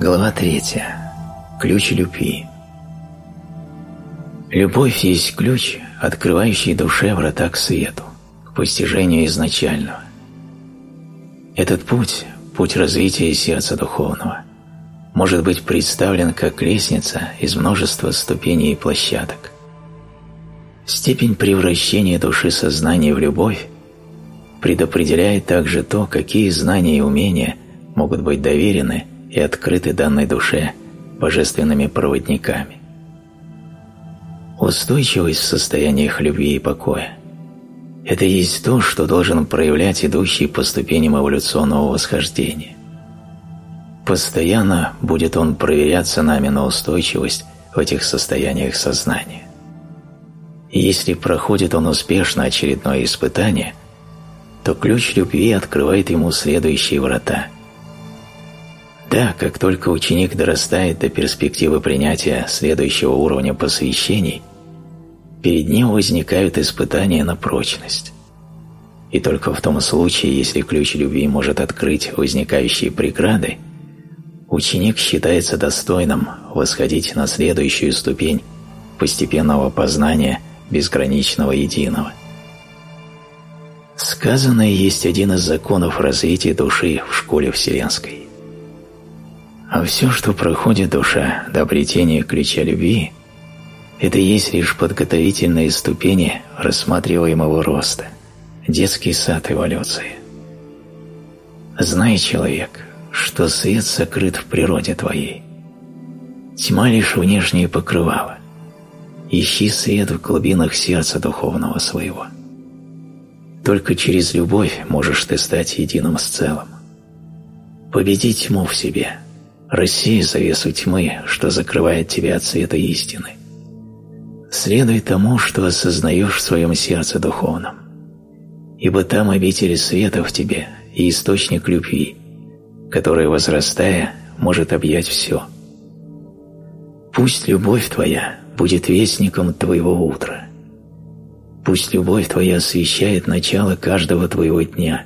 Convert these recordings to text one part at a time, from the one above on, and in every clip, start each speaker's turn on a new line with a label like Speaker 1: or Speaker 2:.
Speaker 1: Глава третья. Ключ любви. Любовь есть ключ, открывающий душе врата к свету, к постижению изначального. Этот путь, путь развития сердца духовного, может быть представлен как лестница из множества ступеней и площадок. Степень превращения души сознания в любовь предопределяет также то, какие знания и умения могут быть доверены и открыты данной душе божественными проводниками. Устойчивость в состояниях любви и покоя – это есть то, что должен проявлять идущий по ступеням эволюционного восхождения. Постоянно будет он проверяться нами на устойчивость в этих состояниях сознания. И если проходит он успешно очередное испытание, то ключ любви открывает ему следующие врата. Да, как только ученик дорастает до перспективы принятия следующего уровня посвящений, перед ним возникают испытания на прочность. И только в том случае, если ключ любви может открыть возникающие преграды, ученик считается достойным восходить на следующую ступень постепенного познания безграничного единого. Сказанное есть один из законов развития души в школе Вселенской. А все, что проходит душа до обретения ключа любви, это есть лишь подготовительные ступени рассматриваемого роста, детский сад эволюции. Знай, человек, что свет сокрыт в природе твоей. Тьма лишь внешнее покрывало. Ищи свет в глубинах сердца духовного своего. Только через любовь можешь ты стать единым с целым. Победи тьму в себе, рассей завесу тьмы, что закрывает тебя от света истины. Следуй тому, что осознаешь в своем сердце духовном, ибо там обитель света в тебе и источник любви, который, возрастая, может объять все. Пусть любовь твоя будет вестником твоего утра. Пусть любовь твоя освещает начало каждого твоего дня,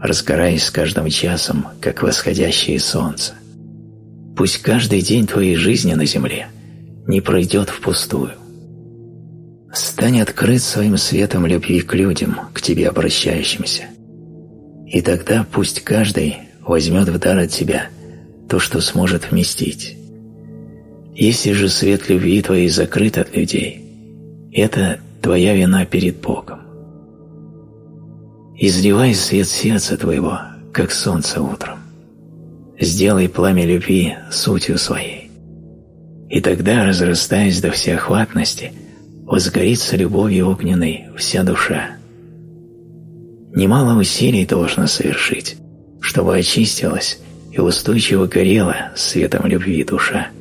Speaker 1: разгораясь с каждым часом, как восходящее солнце. Пусть каждый день твоей жизни на земле не пройдет впустую. Стань открыт своим светом любви к людям, к тебе обращающимся. И тогда пусть каждый возьмет в дар от тебя то, что сможет вместить. Если же свет любви твоей закрыт от людей, это твоя вина перед Богом. Изливай свет сердца твоего, как солнце утром. Сделай пламя любви сутью своей. И тогда, разрастаясь до всеохватности, возгорится любовью огненной вся душа. Немало усилий должно совершить, чтобы очистилась и устойчиво горела светом любви душа –